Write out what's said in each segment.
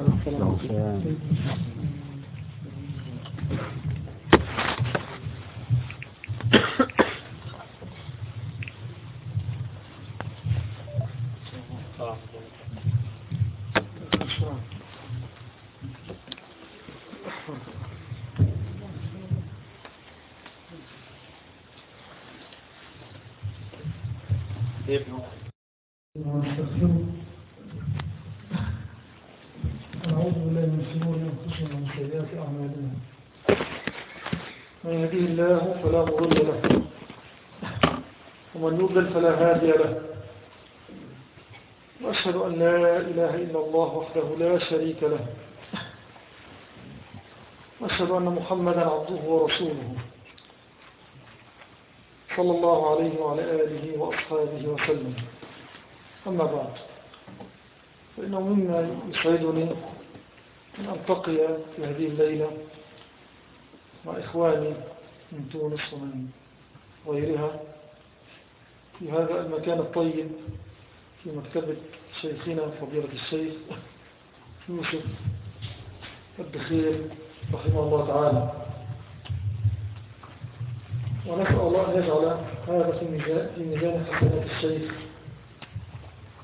Vâng, له وأشهد أن لا إله إلا الله وحده لا شريك له. وأشهد أن محمدا عبده ورسوله. صلى الله عليه وعلى آله وأصحابه وسلم. أما بعد فإنه مما يسعدني أن ألتقي في هذه الليلة مع إخواني من تونس ومن غيرها. في هذا المكان الطيب في مكتبة شيخنا فضيلة الشيخ يوسف الدخير رحمه الله تعالى. ونسأل الله أن يجعل هذا في ميزان حسنات الشيخ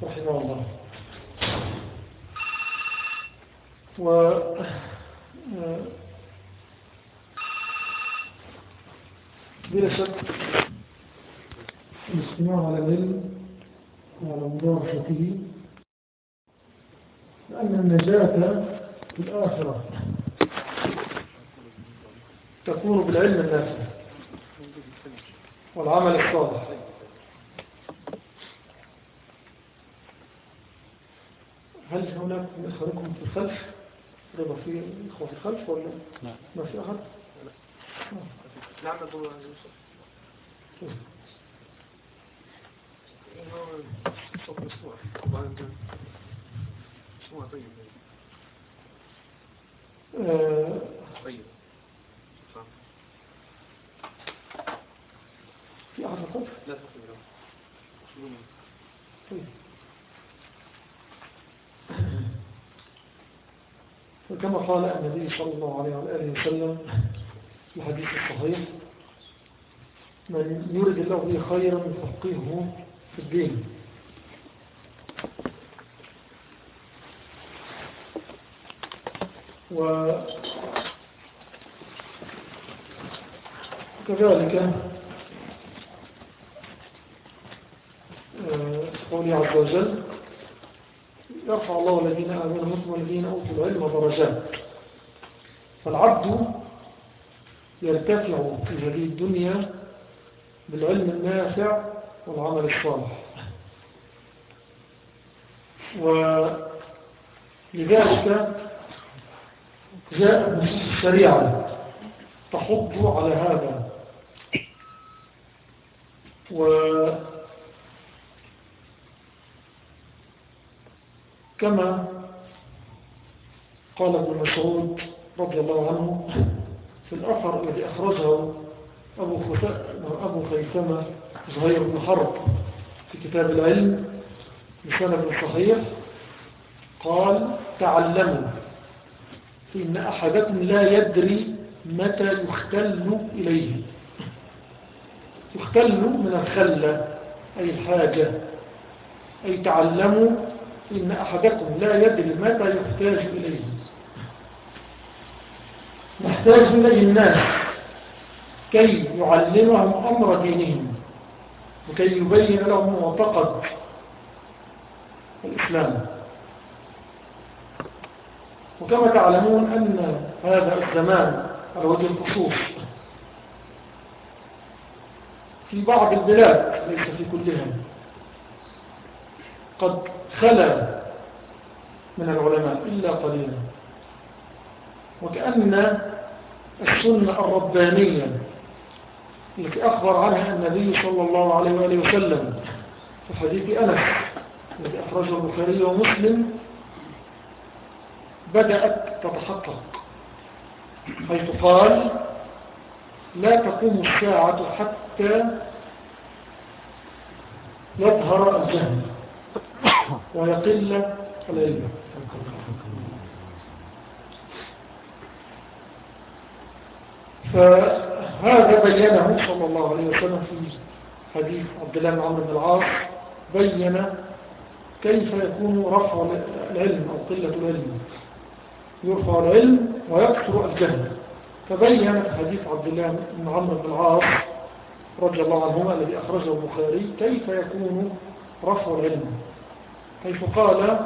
رحمه الله. و بلا شك الاستماع على العلم وعلى مدارسته لأن النجاة في الآخرة تكون بالعلم النافع والعمل الصالح. هل هناك من إخوانكم في الخلف؟ رضا في إخوة في الخلف ولا نعم. ما في أحد؟ نعم. أبو يوسف صوت مسموع طبعا مسموع طيب آه، في أحد في الخلف لا قال النبي صلى الله عليه وآله وسلم في الحديث الصحيح من يرد الله خيرا يفقهه في الدين وكذلك آه، قولي عز وجل يرفع الله الذين آمنوا منكم والذين أوتوا العلم درجات. فالعبد يرتفع في هذه الدنيا بالعلم النافع والعمل الصالح. ولذلك جاء نصوص الشريعة تحض على هذا. وكما قال ابن مسعود رضي الله عنه في الأثر الذي أخرجه أبو خيثمة زهير بن حرب في كتاب العلم بسند صحيح قال تعلموا فإن أحدكم لا يدري متى يختل إليه. يختل من الخلة أي الحاجة. أي تعلموا إن أحدكم لا يدري متى يحتاج إليه. نحتاج إليه الناس كي يعلمهم أمر دينهم. وكي يبين لهم معتقد الإسلام. وكما تعلمون أن هذا الزمان على وجه الخصوص في بعض البلاد ليس في كلها قد خلى من العلماء إلا قليلا. وكأن السنة الربانية التي أخبر عنها النبي صلى الله عليه وآله وسلم في حديث أنس الذي أخرجه البخاري ومسلم. بدأت تتحقق حيث قال لا تقوم الساعة حتى يظهر الجهل ويقل العلم. ف فهذا بينه صلى الله عليه وسلم في حديث عبد الله بن عمرو بن العاص بين كيف يكون رفع العلم أو قلة العلم. يرفع العلم ويكثر الجهل. فبين حديث عبد الله بن عمرو بن العاص رضي الله عنهما الذي أخرجه البخاري كيف يكون رفع العلم. حيث قال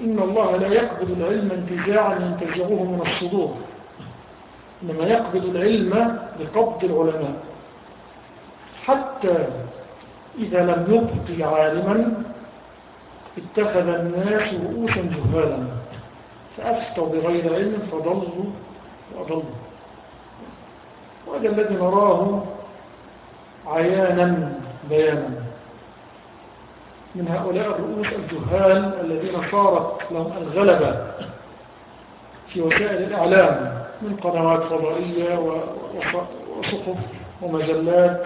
إن الله لا يقبض العلم انتزاعا ينتزعه من الصدور. إنما يقبض العلم بقبض العلماء. حتى إذا لم يبقي عالما اتخذ الناس رؤوسا جهالا. فأفتوا بغير علم فضلوا وأضلوا. وهذا الذي نراه عيانا بيانا. من هؤلاء الرؤوس الجهال الذين صارت لهم الغلبة في وسائل الإعلام. من قنوات فضائية وصحف ومجلات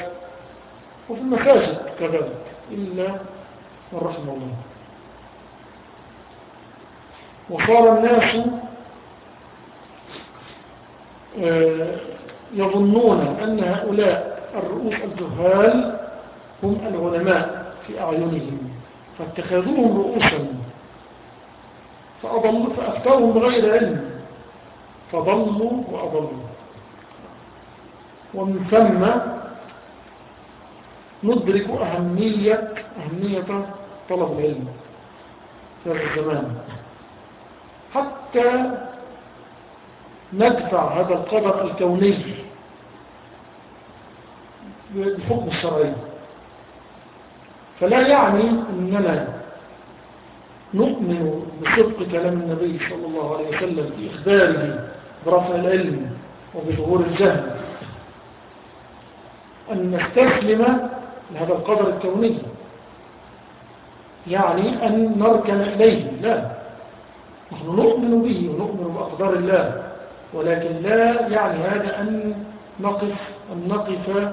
وفي المساجد كذلك إلا من رحم الله. وصار الناس آه، يظنون أن هؤلاء الرؤوس الجهال هم العلماء في أعينهم فاتخذوهم رؤوسا فأفترهم بغير علم. فضلوا وأضلوا. ومن ثم ندرك أهمية أهمية طلب العلم في هذا الزمان. حتى ندفع هذا القدر الكوني بالحكم الشرعي. فلا يعني أننا نؤمن بصدق كلام النبي صلى الله عليه وسلم في إخباره برفع العلم وبظهور الجهل. أن نستسلم لهذا القدر الكوني. يعني أن نركن إليه. لا. نحن نؤمن به ونؤمن بأقدار الله. ولكن لا يعني هذا أن نقف أن نقف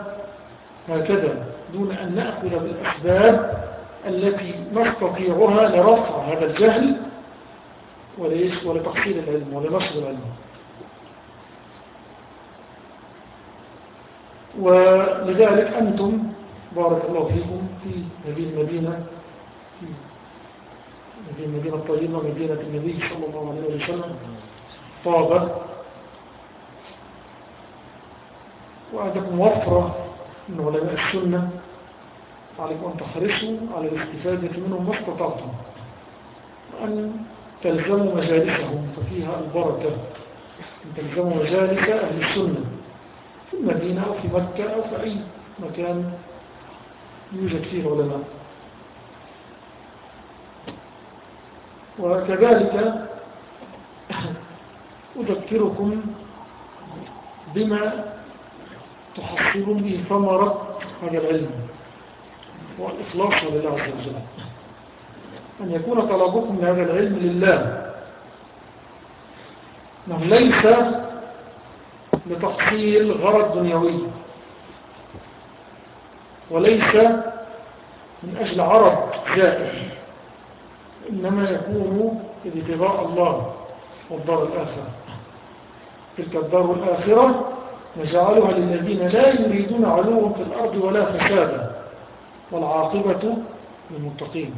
هكذا دون أن نأخذ بالأسباب التي نستطيعها لرفع هذا الجهل وليس ولتحصيل العلم ولنشر العلم. ولذلك أنتم بارك الله فيكم في هذه المدينة في هذه المدينة الطيبة مدينة النبي صلى الله عليه وسلم طابة. وعندكم وفرة من علماء السنة عليكم أن تحرصوا على الاستفادة منهم ما استطعتم وأن تلزموا مجالسهم ففيها البركة أن تلزموا مجالس أهل السنة. في المدينة أو في مكة أو في أي مكان يوجد فيه علماء وكذلك أذكركم بما تحصلون به ثمرة هذا العلم والإخلاص لله عز وجل. أن يكون طلبكم لهذا العلم لله. نعم ليس لتحصيل غرض دنيوي. وليس من أجل عرض جائر إنما يكون ابتغاء الله والدار الآخرة. تلك الدار الآخرة نجعلها للذين لا يريدون علوا في الأرض ولا فسادا والعاقبة للمتقين.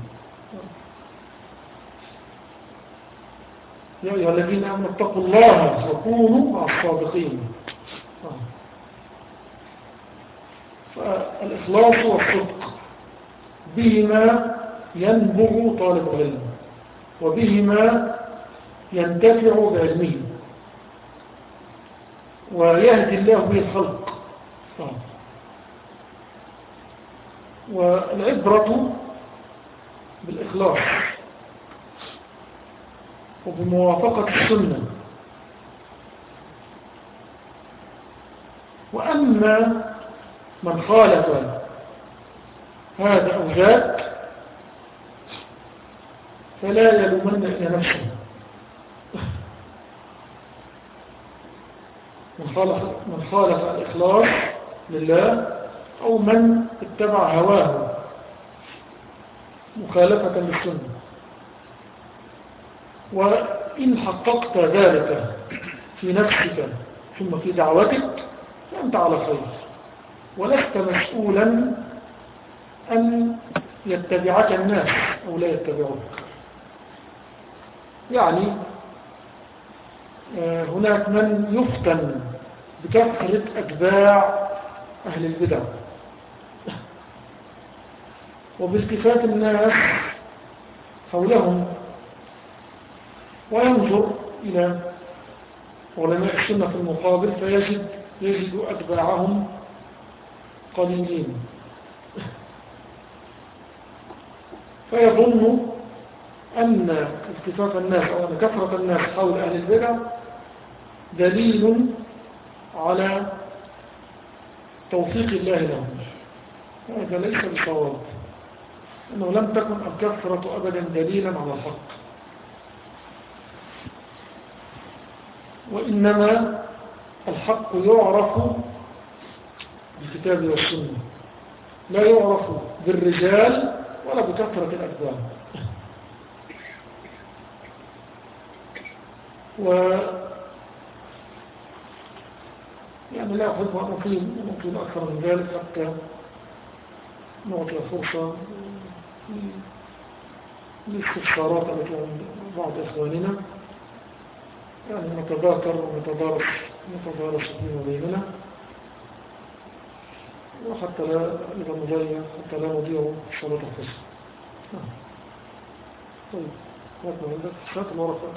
يا أيها الذين آمنوا اتقوا الله وكونوا مع الصادقين. فالإخلاص والصدق بهما ينبغ طالب العلم وبهما ينتفع بعلمه. ويهدي الله به الخلق. والعبرة بالإخلاص وبموافقة السنة. وأما من خالف هذا أو ذاك فلا يلومن إلى نفسه. من خالف, من خالف الإخلاص لله أو من اتبع هواه مخالفة للسنة. وإن حققت ذلك في نفسك ثم في دعوتك فأنت على خير. ولست مسؤولا أن يتبعك الناس أو لا يتبعوك. يعني آه، هناك من يفتن بكثرة أتباع أهل البدع. وبالتفات الناس حولهم وينظر إلى علماء السنة في المقابل فيجد يجد أتباعهم قليلين. فيظن أن اتفاق الناس أو أن كثرة الناس حول أهل البدع دليل على توفيق الله لهم. هذا ليس بصواب. أنه لم تكن الكثرة أبدا دليلا على الحق. وإنما الحق يعرف بالكتاب والسنة. لا يعرف بالرجال ولا بكثرة الأتباع و يعني لا أحب أن أطيل أطيل أكثر من ذلك حتى نعطي فرصة للاستفسارات التي عند بعض إخواننا. يعني نتذاكر ونتدارس نتدارس فيما بيننا وحتى لا إذا نضيع حتى لا نضيع صلاة الفصل نعم. طيب وقت عندك شات الورقة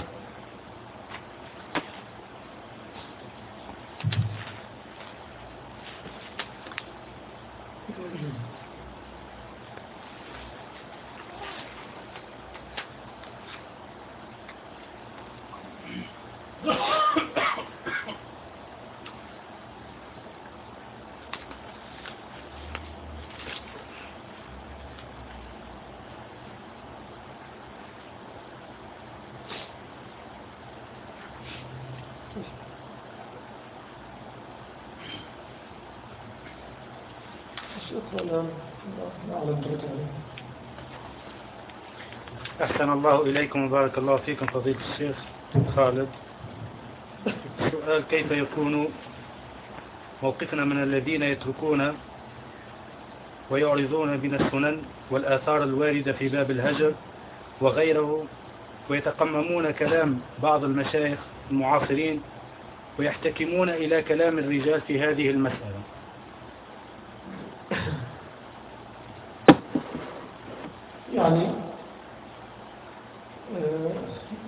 الله إليكم وبارك الله فيكم فضيلة الشيخ خالد. السؤال كيف يكون موقفنا من الذين يتركون ويعرضون من السنن والآثار الواردة في باب الهجر وغيره ويتقممون كلام بعض المشايخ المعاصرين ويحتكمون إلى كلام الرجال في هذه المسألة يعني آه،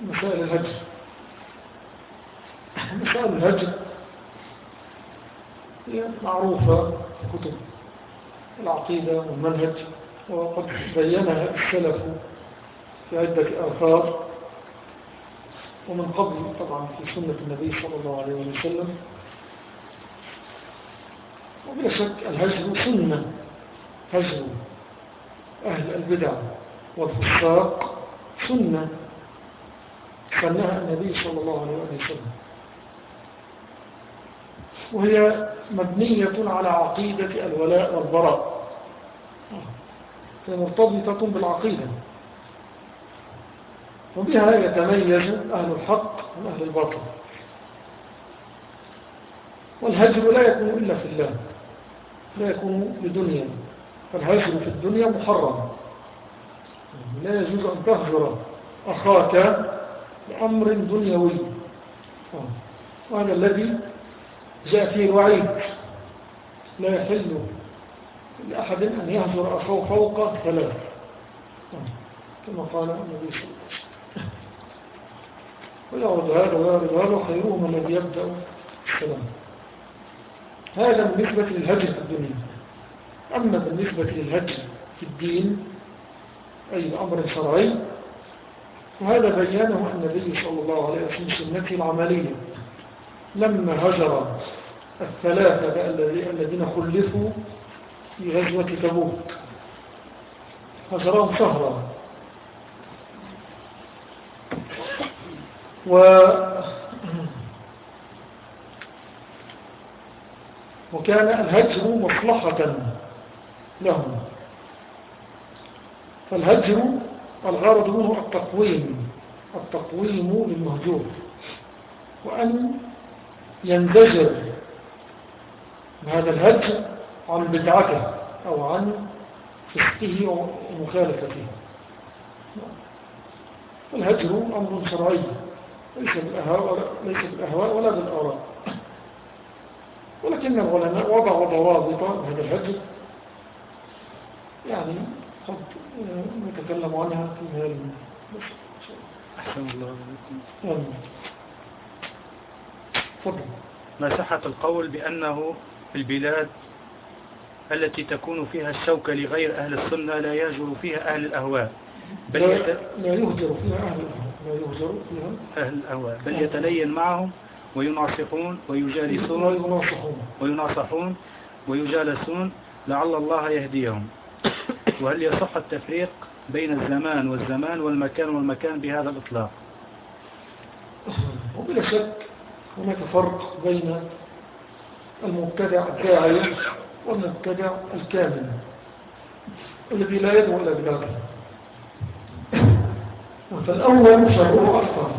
مسائل الهجر مسائل الهجر هي معروفة في كتب العقيدة والمنهج وقد بينها السلف في عدة آثار. ومن قبل طبعا في سنة النبي صلى الله عليه وسلم. وبلا شك الهجر سنة هجر أهل البدع والفساق سنة سنها النبي صلى الله عليه وسلم. وهي مبنية على عقيدة الولاء والبراء. مرتبطة بالعقيدة. وبها يتميز أهل الحق من أهل الباطل. والهجر لا يكون إلا في الله لا يكون لدنيا. فالهجر في الدنيا محرم. لا يجوز أن تهجر أخاك لأمر دنيوي. وهذا الذي جاء فيه الوعيد. لا يحل لأحد أن يهجر أخاه فوق ثلاث كما قال النبي صلى الله عليه وسلم. ويعرض هذا ويعرض هذا خيرهم الذي يبدأ السلام. هذا بالنسبة للهجر في الدنيا. أما بالنسبة للهجر في الدين أي الأمر الشرعي وهذا بيانه النبي صلى الله عليه وسلم سنته العملية. لما هجر الثلاثة الذين خلفوا في غزوة تبوك. هجرهم شهرا. و وكان الهجر مصلحة لهم. فالهجر الغرض منه التقويم التقويم للمهجور. وأن ينزجر. هذا الهجر عن بدعته أو عن فسقه ومخالفته الهجر أمر شرعي ليس بالأهواء ليس بالأهواء ولا بالآراء ولكن العلماء وضعوا ضوابط هذا الهجر. يعني قد نتكلم عنها في هذا أحسن الله صحة القول بأنه في البلاد التي تكون فيها الشوكة لغير أهل السنة لا يهجر فيها أهل الأهواء. بل لا يت... لا يهجر فيها أهل الأهواء لا يهجر فيها أهل الأهواء. بل يتلين معهم ويناصحون ويجالسون ويناصحون ويناصحون ويجالسون لعل الله يهديهم. وهل يصح التفريق بين الزمان والزمان والمكان والمكان بهذا الإطلاق؟ وبلا شك هناك فرق بين المبتدع الداعي والمبتدع الكامل الذي لا يدعو إلى بلاده فالأول شره أكثر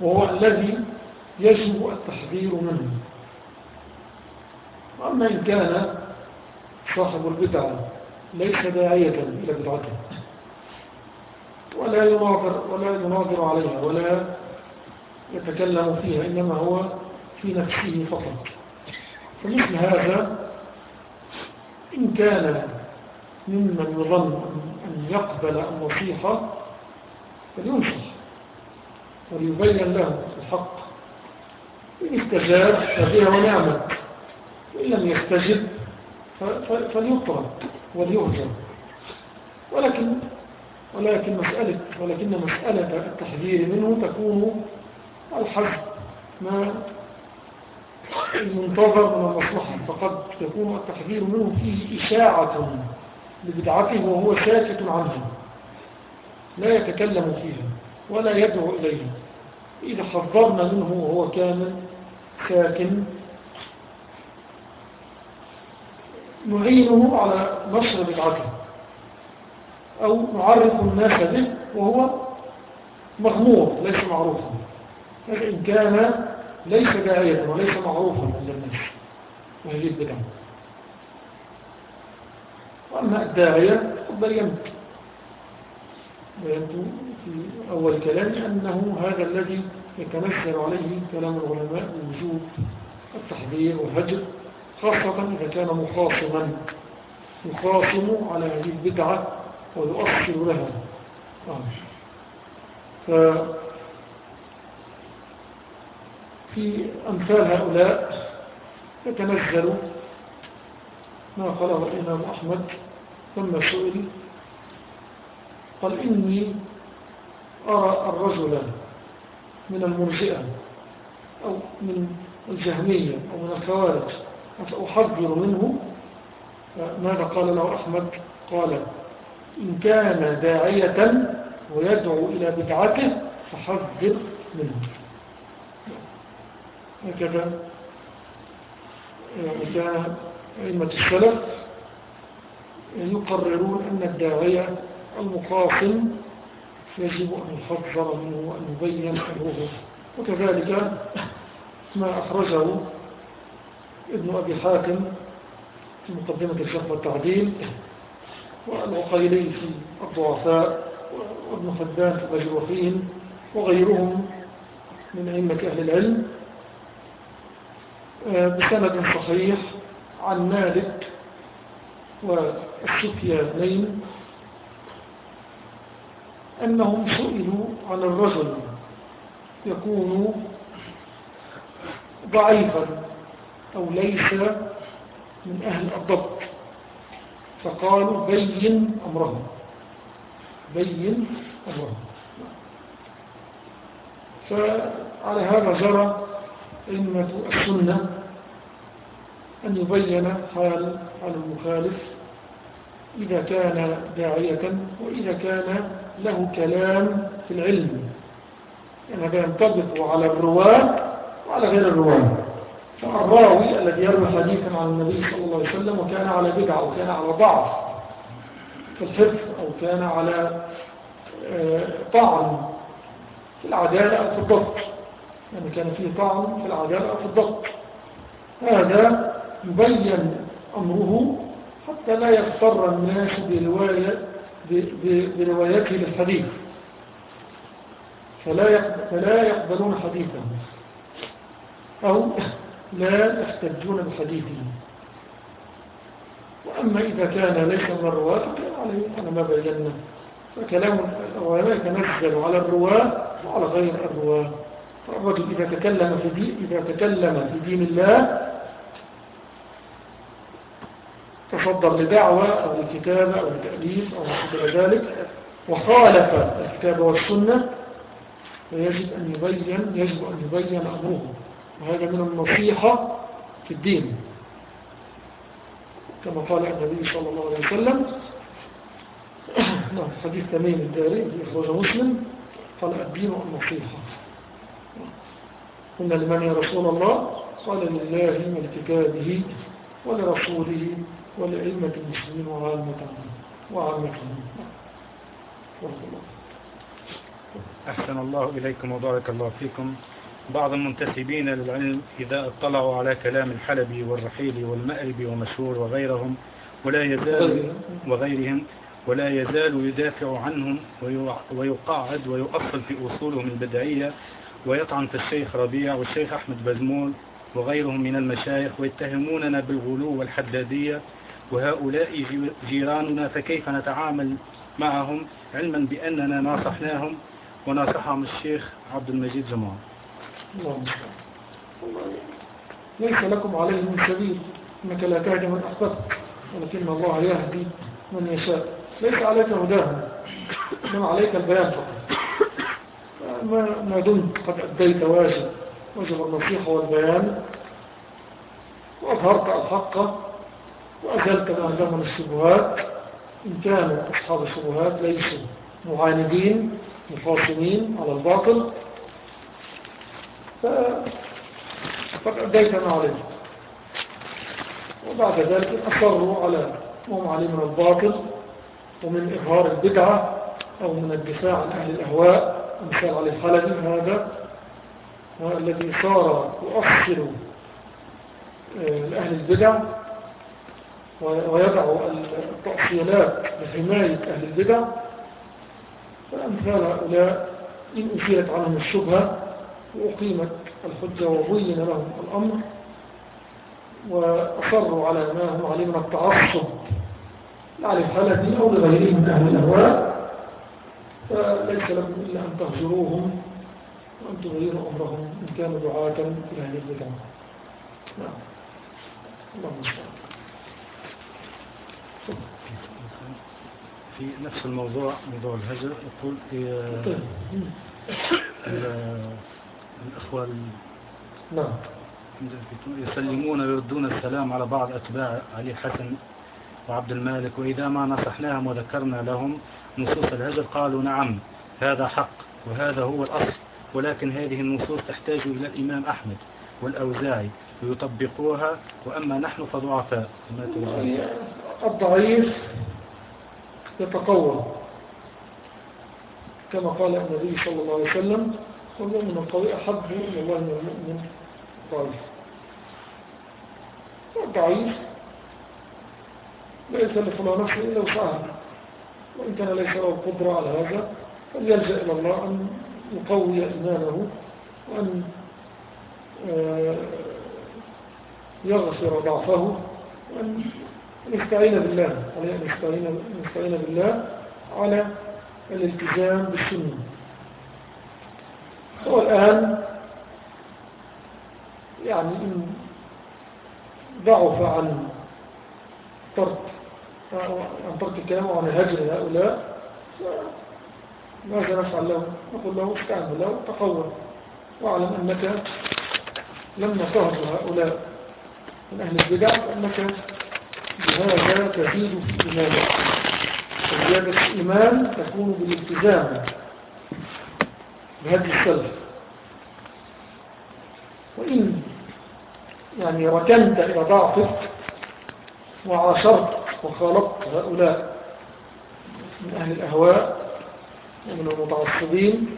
وهو الذي يجب التحذير منه. أما إن كان صاحب البدعة ليس داعية إلى بدعته. ولا يناظر ولا يناظر عليها ولا يتكلم فيها إنما هو في نفسه فقط. فمثل هذا إن كان ممن يظن أن يقبل النصيحة فلينصح وليبين له الحق. إن استجاب فبها ونعمة. وإن لم يستجب فليطرد وليهجر ولكن ولكن مسألة ولكن مسألة التحذير منه تكون حسب ما المنتظر من المصلحة فقد تكون التحذير منه فيه إشاعة لبدعته وهو ساكت عنها. لا يتكلم فيها ولا يدعو إليها. إذا حذرنا منه وهو كامل ساكن نعينه على نشر بدعته. أو نعرف الناس به وهو مغمور ليس معروفا. هذا إن كان ليس داعية وليس معروفا عند الناس. وهذه البدعة وأما الداعية بينت بينت في أول كلام أنه هذا الذي يتنزل عليه كلام العلماء بوجود التحذير والهجر خاصة إذا كان مخاصما. يخاصم على هذه البدعة ويؤصل لها. ف في أمثال هؤلاء يتنزل ما قاله الإمام أحمد ثم سئل قال إني أرى الرجل من المرجئة أو من الجهمية أو من الخوارج فأحذر منه؟ ماذا قال له أحمد؟ قال إن كان داعية ويدعو إلى بدعته فحذر منه. هكذا يعني كان أئمة السلف يقررون أن الداعية المقاصم يجب أن يحذر منه وأن يبين أمره وكذلك ما أخرجه ابن أبي حاتم في مقدمة الشرح والتعديل والعقيلي في الضعفاء وابن خدان في المجروحين وغيرهم من أئمة أهل العلم. بسند صحيح عن مالك والسفيانين أنهم سئلوا عن الرجل يكون ضعيفا أو ليس من أهل الضبط. فقالوا بين أمره بين أمره فعلى هذا جرى أئمة السنة أن يبين حال المخالف إذا كان داعية وإذا كان له كلام في العلم. يعني ينطبق على الرواة وعلى غير الرواة. فالراوي الذي يروي حديثا عن النبي صلى الله عليه وسلم وكان على بدعة أو كان على ضعف في الحفظ أو كان على طعن في العدالة أو في الضبط. يعني كان فيه طعن في العدالة أو في الضبط. هذا يبين أمره حتى لا يغتر الناس برواية بروايته للحديث. فلا فلا يقبلون حديثه. أو لا يحتجون بحديثه. وأما إذا كان ليس من الرواة عليه على ما بينا فكلام العلماء يتنزل على الرواة وعلى غير الرواة. فالرجل إذا تكلم في دين إذا تكلم في دين الله تصدر لدعوة أو لكتابة أو لتأليف أو شابه ذلك. وخالف الكتاب والسنة فيجب أن يبين يجب أن يبين أمره. وهذا من النصيحة في الدين. كما قال النبي صلى الله عليه وسلم نعم، حديث تميم الداري إخراج مسلم قال الدين النصيحة قلنا لمن يا رسول الله؟ قال لله ولكتابه ولرسوله ولأئمة المسلمين وعامتهم بارك الله. أحسن الله إليكم وبارك الله فيكم بعض المنتسبين للعلم إذا اطلعوا على كلام الحلبي والرحيلي والمأربي ومشهور وغيرهم ولا يزال وغيرهم ولا يزال يدافع عنهم ويقاعد ويؤصل في أصولهم البدعية ويطعن في الشيخ ربيع والشيخ أحمد بزمول وغيرهم من المشايخ ويتهموننا بالغلو والحدادية وهؤلاء جي- جيراننا فكيف نتعامل معهم علما بأننا ناصحناهم وناصحهم الشيخ عبد المجيد. والله ليس لكم عليه من سبيل إنك لا تهدي من احببت ولكن الله يهدي من يشاء. ليس عليك هداهم إنما عليك البيان فقط. ما, ما دمت قد أديت واجب واجب النصيحه والبيان وأظهرت الحق ما من الشبهات. إن كان أصحاب الشبهات ليسوا معاندين مخاصمين على الباطل. فقد أديت ما عليه. وبعد ذلك أصروا على هم عليه من الباطل ومن إظهار البدعة أو من الدفاع عن أهل الأهواء. مثال علي الحلبي هذا الذي صار يؤصل آه، لأهل البدع ويضع التأصيلات لحماية أهل البدع فأمثال هؤلاء إن أثيرت عنهم الشبهة وأقيمت الحجة وبين لهم الأمر وأصروا على ما هم عليه من التعصب على الحلبي أو لغيرهم من أهل الأهواء فليس لكم إلا أن تهجروهم وأن تغيروا أمرهم إن كانوا دعاة إلى أهل البدع. نعم. الله المستعان في نفس الموضوع موضوع الهجر يقول. ال- الأخوة ال- نعم يسلمون ويردون السلام على بعض أتباع علي حسن وعبد المالك وإذا ما نصحناهم وذكرنا لهم نصوص الهجر قالوا نعم هذا حق وهذا هو الأصل ولكن هذه النصوص تحتاج إلى الإمام أحمد والأوزاعي ويطبقوها وأما نحن فضعفاء الضعيف يتقوى. كما قال النبي صلى الله عليه وسلم والمؤمن القوي أحب إلى الله من المؤمن الضعيف. والضعيف لا يكلف الله نفسه إلا وسعها. وإن كان ليس له القدرة على هذا فليلجأ إلى الله أن يقوي إيمانه وأن آه، يغفر ضعفه وأن نستعين بالله نستعين, نستعين بالله على الالتزام بالسنة. هو الآن يعني إن ضعف عن ترك عن ترك الكلام وعن هجر هؤلاء ماذا نفعل له نقول له استعن بالله وتقوى واعلم أنك لما تهجر هؤلاء من أهل البدع فأنك بهذا تزيد في إيمانك وزيادة الإيمان تكون بالالتزام بهذه السلف وإن يعني ركنت إلى ضعفك وعاشرت وخالطت هؤلاء من أهل الأهواء ومن المتعصبين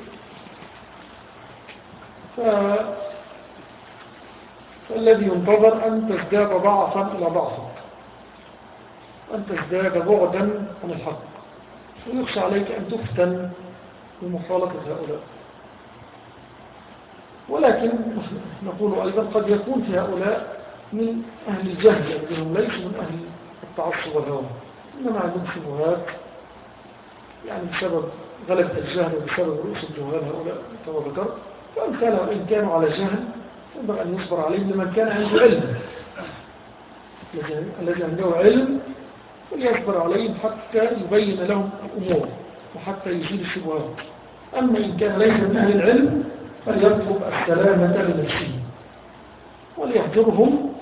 فالذي ينتظر أن تزداد ضعفا إلى ضعفك أن تزداد بعدا عن الحق. ويخشى عليك أن تفتن بمخالطة هؤلاء. ولكن نقول أيضا قد يكون في هؤلاء من أهل الجهل الذين ليسوا من أهل التعصب والهوى. إنما عندهم شبهات يعني بسبب غلبة الجهل وبسبب رؤوس الجهال هؤلاء كما ذكرت. فأمثالهم إن كانوا على جهل ينبغي أن يصبر عليهم لمن كان عنده علم. الذي عنده علم فليصبر عليهم حتى يبين لهم الأمور وحتى يزيل الشبهات أما إن كان ليس من أهل العلم فليطلب السلامة لنفسه. وليهجرهم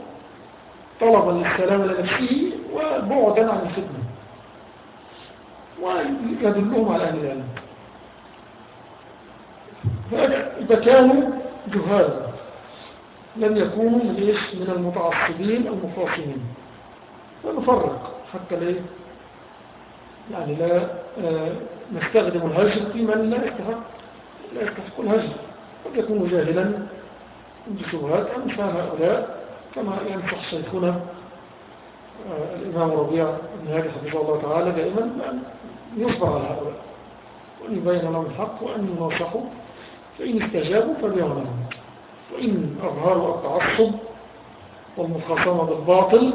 طلبا للسلامة لنفسه وبعدا عن الفتنة. ويدلهم على أهل العلم. فإذا كانوا جهالا لم يكونوا من المتعصبين المخاصمين فنفرق. حتى لا يعني لا آه، نستخدم الهجر في من لا يستحق لا يستحق الهجر. قد يكون جاهلا بشبهات أمثال هؤلاء كما ينصح شيخنا آه، الإمام ربيع بن هادي حفظه الله تعالى دائما أن يصبر على هؤلاء. وأن يبين لهم الحق وأن ينصحوا فإن استجابوا فبيعوا وإن أظهروا التعصب والمخاصمة بالباطل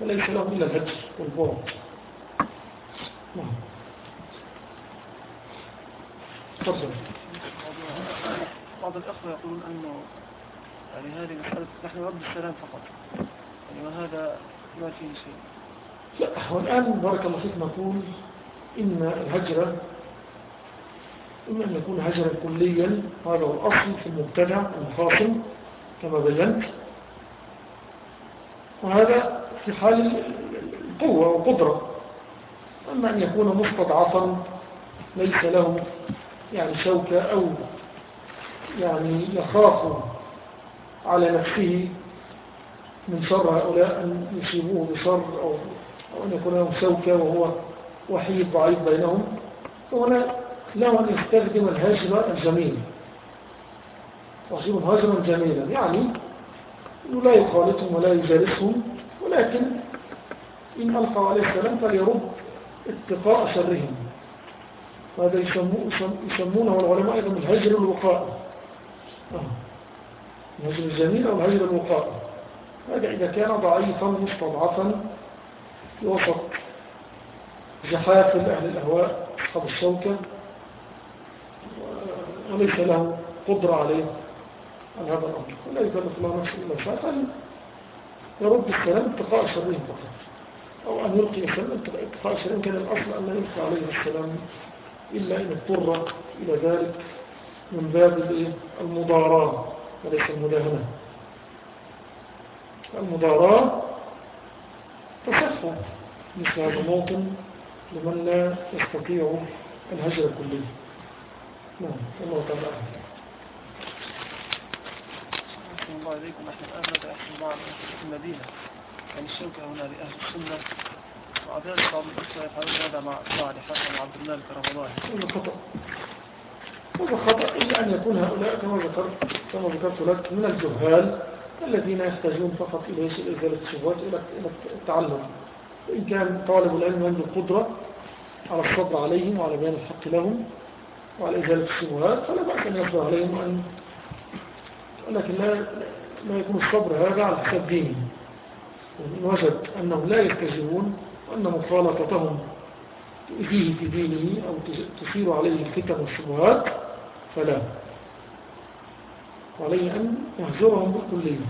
فليس لهم إلا الهجر والبعد نعم. تفضل. بعض الأخوة يقولون أنه يعني هذه مسألة نحن رد السلام فقط. يعني وهذا ما فيه شيء. لا والآن بارك الله فيك نقول إن الهجرة إما أن يكون هجرا كليا هذا هو الأصل في المبتدع المخاصم كما بينت. وهذا في حال القوة والقدرة. أما أن يكون مستضعفا ليس له يعني شوكة أو يعني يخاف على نفسه من شر هؤلاء أن يصيبوه بشر أو, أو أن يكون لهم شوكة وهو وحيد ضعيف بينهم فهنا له أن يستخدم الهجر الجميل. وصيب هجرا جميلا. يعني أنه لا يخالطهم ولا يجالسهم ولكن إن ألقى عليه السلام فليرد اتقاء شرهم. هذا يسمونه العلماء أيضا الهجر الوقاء. آه. الهجر الجميل أو الهجر الوقاء. هذا إذا كان ضعيفا مستضعفا في وسط جحافل أهل الأهواء أصحاب الشوكة وليس له قدرة عليه. على هذا الأمر. ولا يكلف الله نفسه إلا شاء يرد السلام اتقاء شرهم فقط. أو أن يلقي السلام اتقاء شرهم كان الأصل أن لا يلقى عليه السلام إلا إن اضطر إلى ذلك من باب المضاراة وليس المداهنة. المضاراة تصفى مثل هذا الموطن لمن لا يستطيع الهجر كله نعم. الله تعالى أحسن الله إليكم نحن الآن ماذا يحصل مع في المدينة. يعني الشوكة هنا لأهل السنة. مع ذلك بعض الأخوة يفعلون هذا مع صالح حسن وعبد الملك رمضان. هذا خطأ. هذا خطأ إلا أن يكون هؤلاء كما ذكرت كما ذكرت لك من الجهال الذين يحتاجون فقط إلى إزالة الشبهات إلى التعلم. وإن كان طالب العلم عنده قدرة على الصبر عليهم وعلى بيان الحق لهم وعلى إزالة الشبهات فلا بأس أن يصبر عليهم وأن لكن لا, لا يكون الصبر هذا على حساب دينه إن وجد أنهم لا يستجيبون وأن مخالطتهم تؤذيه في دينه أو تثير عليه الفتن والشبهات فلا. وعليه أن يهجرهم بالكلية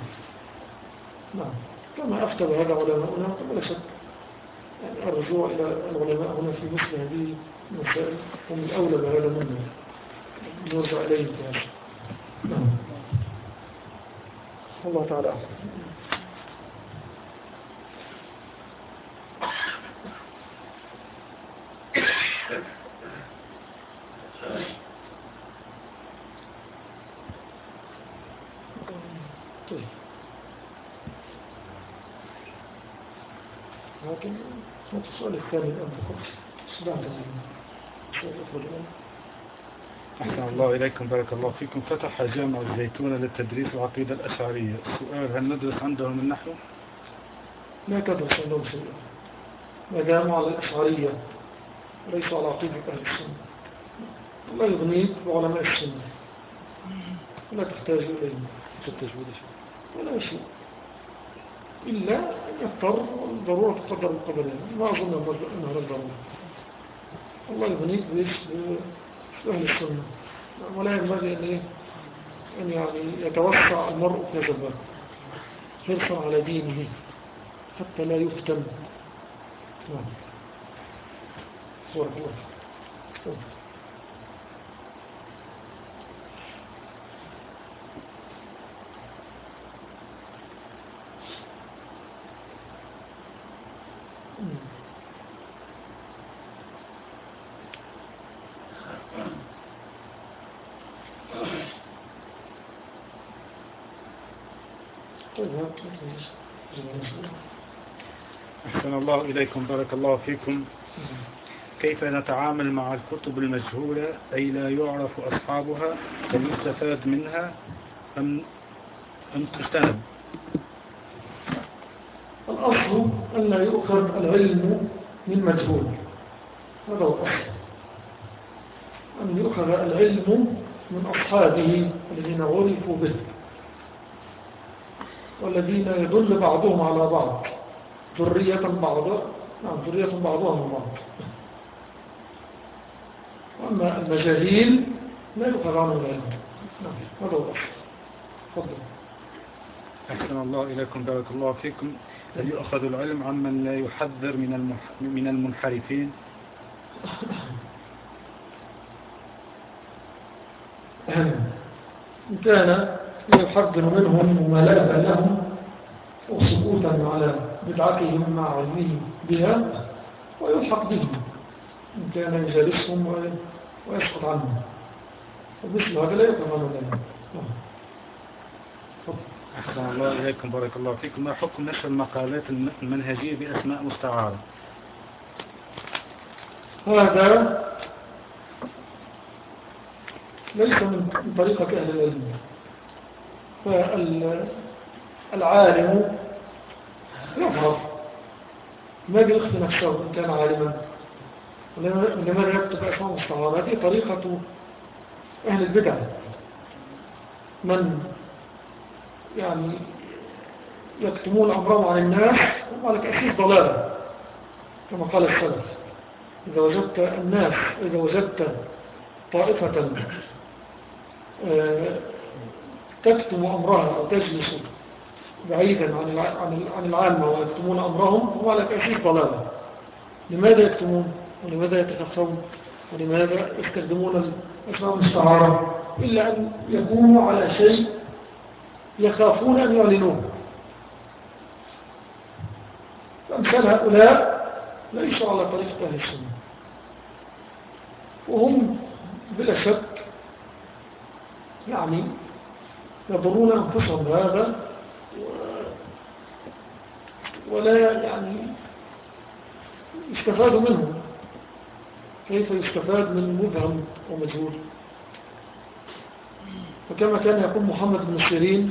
نعم. كما أفتى بهذا علماؤنا ولا شك. يعني الرجوع إلى العلماء هنا في مثل هذه المسائل هم الأولى بهذا منه نرجع إليه. في نعم. الله تعالى. طيب لكن السؤال الثاني الآن فقط سمعت السؤال الأخرى الآن أحسن الله إليكم بارك الله فيكم. فتح جامع الزيتونة للتدريس العقيدة الأشعرية. السؤال هل ندرس عندهم النحو؟ لا تدرس عندهم شيئا. ما دام على الأشعرية وليس على عقيدة أهل السنة. الله يغنيك بعلماء السنة ولا تحتاج إليهم في التجويد شيء ولا شيء. إلا أن يضطر الضرورة تقدر القدرين ما أظن أنها للضرورة الله يغنيك بإيش بأهل السنة. ولا ينبغي أن إيه؟ أن يعني يتوسع المرء في هذا الباب. حرصا على دينه حتى لا يفتن. نعم. بارك الله فيك. طيب ها أحسن الله إليكم بارك الله فيكم. كيف نتعامل مع الكتب المجهولة أي لا يعرف أصحابها هل يستفاد منها أم, أم تجتنب الأصل أن لا يؤخذ العلم من مجهول هذا هو الأصل. أن يؤخذ العلم من أصحابه الذين عرفوا به. والذين يدل بعضهم على بعض. ذرية بعض نعم ذرية بعضها من بعض. وأما المجاهيل لا عنهم العلم نعم هذا هو تفضل. أحسن الله إليكم بارك الله فيكم. هل يؤخذ العلم عمن لا يحذر من المح... من المنحرفين؟ إن كان يحذر منهم وملاء لهم وسقوطا على بدعتهم مع علمهم بها ويلحق بهم إن كان يجالسهم ويسقط عنهم. ومثل هذا لا عنه لنا أحسن الله إليكم بارك الله فيكم. ما حكم نشر المقالات الم- المنهجية بأسماء مستعارة؟ هذا ليس من طريقة أهل العلم. فالعالم يظهر. ما بيخفي نفسه إن كان عالما؟ لماذا يكتب أسماء مستعارة هذه طريقة أهل البدع. من يعني يكتمون أمرهم عن الناس وعلى تأسيس ضلالة كما قال السلف. إذا وجدت الناس إذا وجدت طائفة آه، تكتم أمرها أو تجلس بعيدا عن الع- عن ال- عن العامة ويكتمون أمرهم هم على تأسيس ضلالة. لماذا يكتمون؟ ولماذا يتخفون؟ ولماذا يستخدمون الأسماء المستعارة إلا أن يكونوا على شيء يخافون أن يعلنوه. فأمثال هؤلاء ليسوا على طريقة أهل السنة. وهم بلا شك يعني يضرون أنفسهم بهذا و- ولا يعني يستفادوا منه كيف يستفاد من مبهم ومجهول؟ فكما كان يقول محمد بن سيرين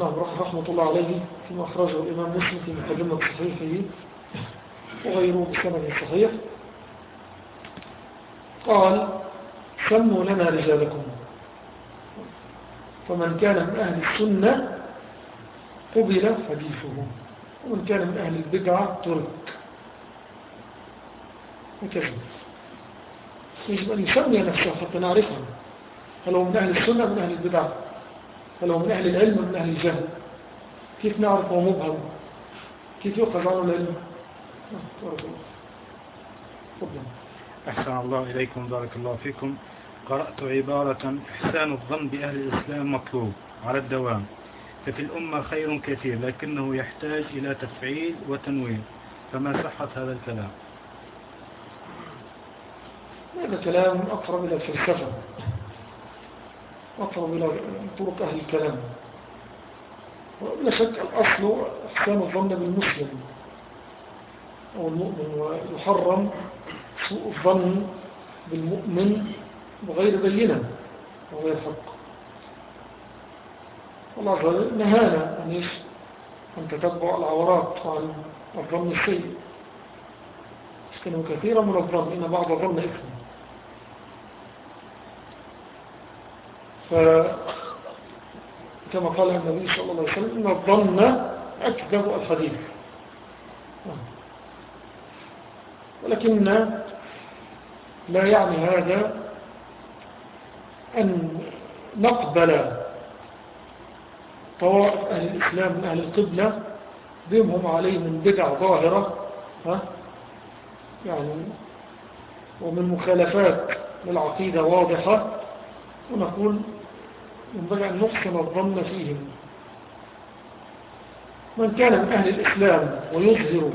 نعم رحمة الله عليه فيما أخرجه الإمام مسلم في مقدمة صحيحه وغيره بسند صحيح قال سموا لنا رجالكم. فمن كان من أهل السنة قبل حديثه ومن كان من أهل البدعة ترك. هكذا يجب أن يسمي نفسه حتى نعرفه. هل هو من أهل السنة من أهل البدعة؟ هل هو من أهل العلم من أهل الجهل؟ كيف نعرف هو كيف يؤخذ عنه العلم؟ الله تفضل. أحسن الله إليكم بارك الله فيكم. قرأت عبارة إحسان الظن بأهل الإسلام مطلوب على الدوام. ففي الأمة خير كثير لكنه يحتاج إلى تفعيل وتنوير فما صحة هذا الكلام؟ هذا كلام أقرب إلى الفلسفة أقرب إلى طرق أهل الكلام. وبلا شك الأصل إحسان الظن بالمسلم أو المؤمن. ويحرم سوء الظن بالمؤمن بغير بينة وغير حق الله عز نهانا أن أن تتبع العورات وعن الظن السيء كانوا كثيرا من الظن إن بعض الظن إثم. فكما قال النبي صلى الله عليه وسلم إن الظن أكذب الحديث ولكن لا يعني هذا أن نقبل طوائف أهل الإسلام من أهل القبلة بهم هم عليه من بدع ظاهرة ها؟ يعني ومن مخالفات للعقيدة واضحة ونقول ينبغي أن نحسن الظن فيهم. من كان من أهل الإسلام ويظهر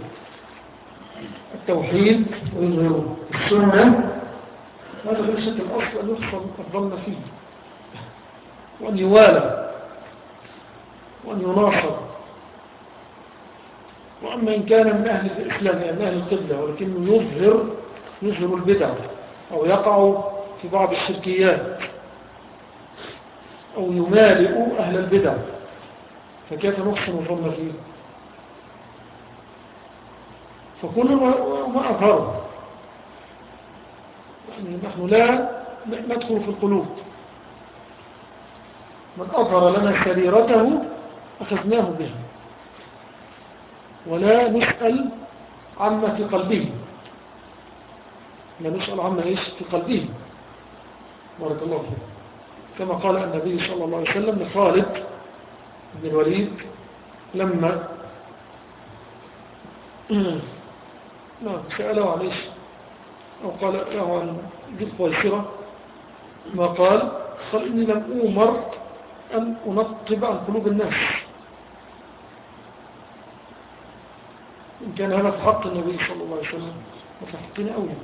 التوحيد ويظهر السنة هذا ليس الأصل أن يحسن الظن فيه. وأن يوالى. وأن يناصر. وأما إن كان من أهل الإسلام يعني من أهل القبلة ولكنه يظهر يظهر البدع أو يقع في بعض الشركيات أو يمالئ أهل البدع فكيف نحسن الظن فيه؟ فكل ما أظهره. نحن لا ندخل في القلوب. من أظهر لنا سريرته أخذناه بها. ولا نسأل عما في قلبه. لا نسأل عما إيش في قلبه. بارك الله فيه كما قال النبي صلى الله عليه وسلم لخالد بن الوليد لما نعم سأله عن إيش؟ أو قال له عن ذي القيصرة ما قال قال إني لم أمر أن أنطب عن قلوب الناس. إن كان هذا في حق النبي صلى الله عليه وسلم وفي حقنا أولى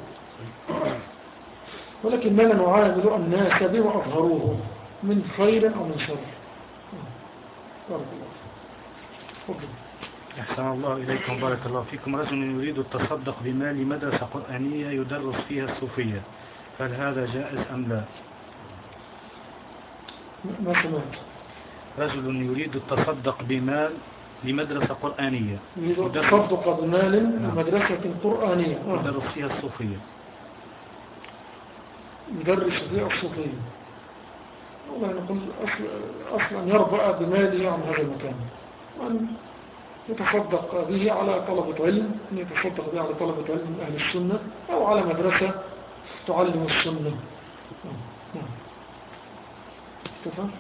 ولكن ما نعامل الناس بما أظهروه من خير أو من شر. بارك الله فضل أحسن الله إليكم بارك الله فيكم. رجل يريد التصدق بمال مدرسة قرآنية يدرس فيها الصوفية. هل هذا جائز أم لا؟ رجل يريد التصدق بمال لمدرسة قرآنية. يريد التصدق بمال لمدرسة قرآنية. يدرس فيها الصوفية. يدرس فيها الصوفية. والله نقول أصلا يربأ بماله عن هذا المكان. يتصدق به على طلبة علم يتصدق به على طلبة علم من أهل السنة أو على مدرسة تعلم السنة. نعم تفهم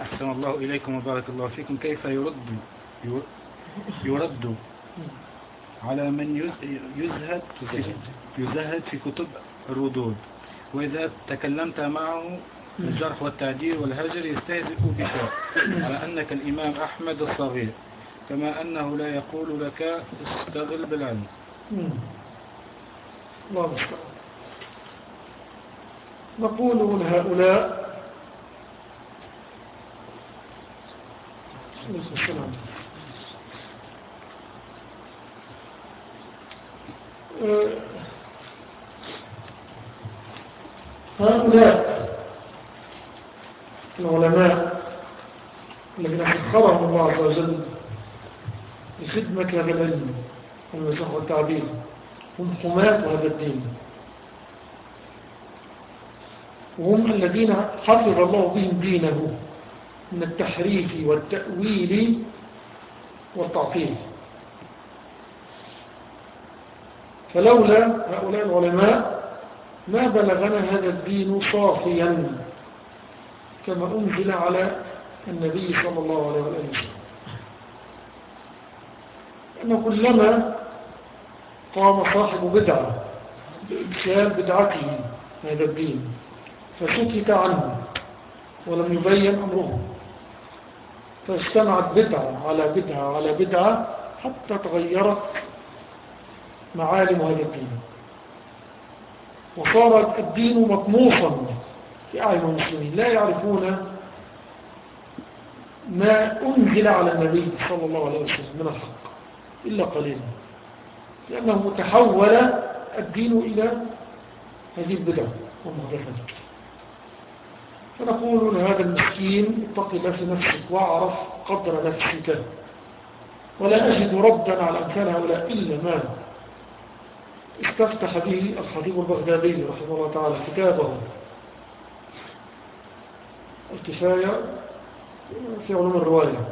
أحسن الله إليكم وبارك الله فيكم. كيف يرد يرد على من يزهد يزهد في كتب الردود؟ وإذا تكلمت معه الجرح والتعديل والهجر يستهزئ بك على أنك الإمام أحمد الصغير كما أنه لا يقول لك استغل بالعلم نقول لهؤلاء السلام هؤلاء العلماء الذين سخرهم الله عز وجل لخدمة هذا العلم والمسح والتعبير هم حماة هذا الدين. وهم الذين حفظ الله بهم دينه. من التحريف والتأويل والتعطيل. فلولا هؤلاء العلماء ما بلغنا هذا الدين صافيا كما أنزل على النبي صلى الله عليه وسلم. أنه كلما قام صاحب بدعة بإنشاء بدعته هذا الدين فسكت عنه ولم يبين أمره. فاجتمعت بدعة على بدعة على بدعة حتى تغيرت معالم هذا الدين. وصار الدين مطموسا في أعين المسلمين. لا يعرفون ما أنزل على النبي صلى الله عليه وسلم من الحق إلا قليلا لأنه تحول الدين إلى هذه البدع والمهدفات فنقول لهذا المسكين اتق الله في نفسك واعرف قدر نفسك. ولا أجد ردا على أمثال هؤلاء إلا ما استفتح به الخطيب البغدادي رحمه الله تعالى كتابه. الكفاية في علوم الرواية.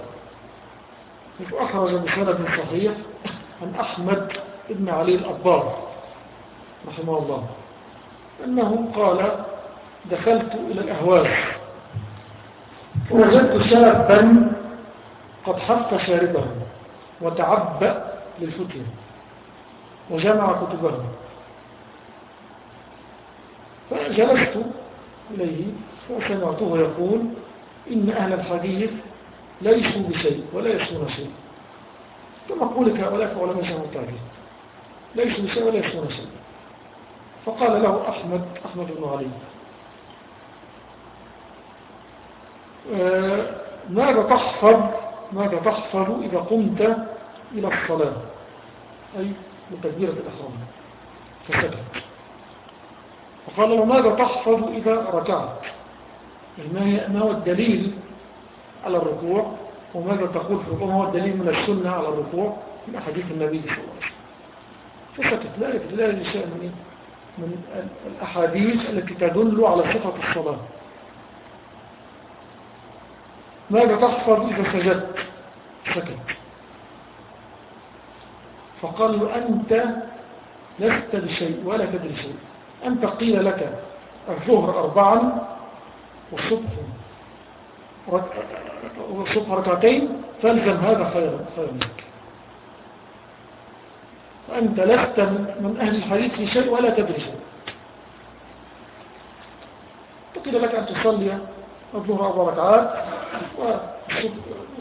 أخرج بسند صحيح عن أحمد بن علي الأبار رحمه الله أنه قال دخلت إلى الأهواز ووجدت شابا قد حط شاربه وتعبأ للفتية وجمع كتبه. فجلست إليه فسمعته يقول إن أهل الحديث ليسوا بشيء ولا يسون شيء. كما قولك هؤلاء علماء شهر التعليم ليسوا بشيء ولا يسون شيء. فقال له أحمد أحمد بن علي آه، ماذا تحفظ ماذا تحفظ إذا قمت إلى الصلاة؟ أي بتكبيرة الإحرام. فسكت فقال له ماذا تحفظ إذا ركعت ما هو الدليل على الركوع؟ وماذا تقول في الركوع؟ هو الدليل من السنة على الركوع؟ من أحاديث النبي صلى الله عليه وسلم. فسكت. لا من من الأحاديث التي تدل على صفة الصلاة. ماذا تحفظ إذا سجدت سكت. فقال له أنت لست بشيء ولا تدري شيء. أنت قيل لك الظهر أربعا والصبح والصبح ركعتين فالزم هذا خيرا لك. فأنت لست من أهل الحديث في شيء ولا تدري شيء. فقيل لك أن تصلي الظهر أربع ركعات.